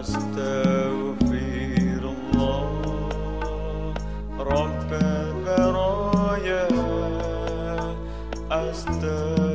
أستغفر الله. رب البرايا أستغفر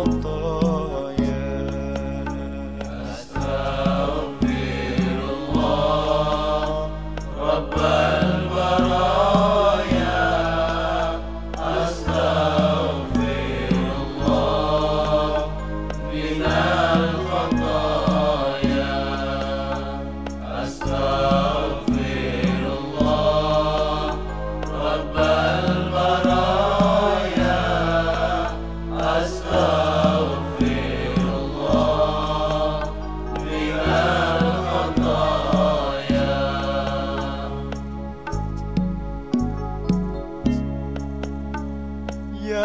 Santo.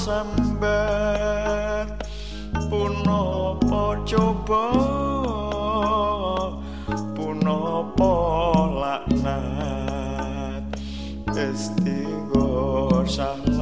sambat punapa coba? Punapa laknat? Istighosah Allah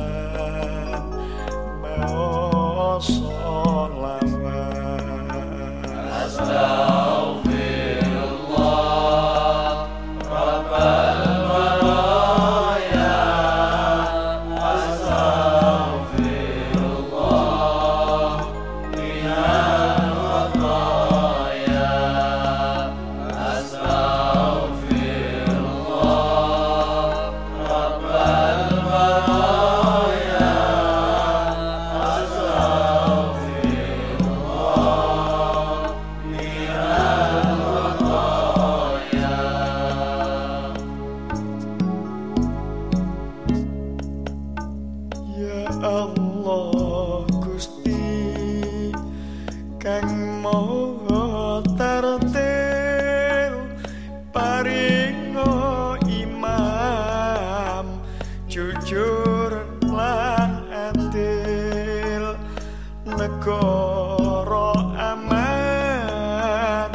negara aman.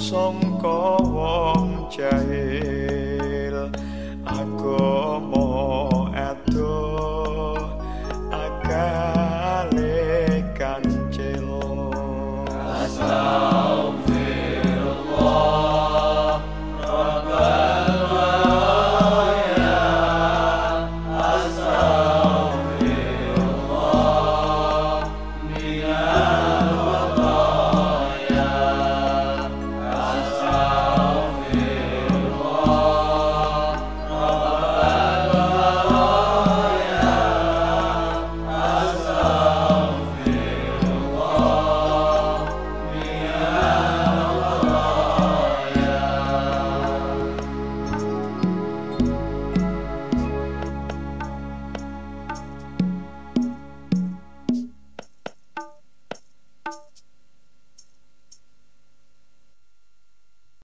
Sangka wong jahil agama